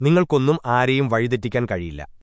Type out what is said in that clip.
നിങ്ങൾക്കൊന്നും ആരെയും വഴിതെറ്റിക്കാൻ കഴിയില്ല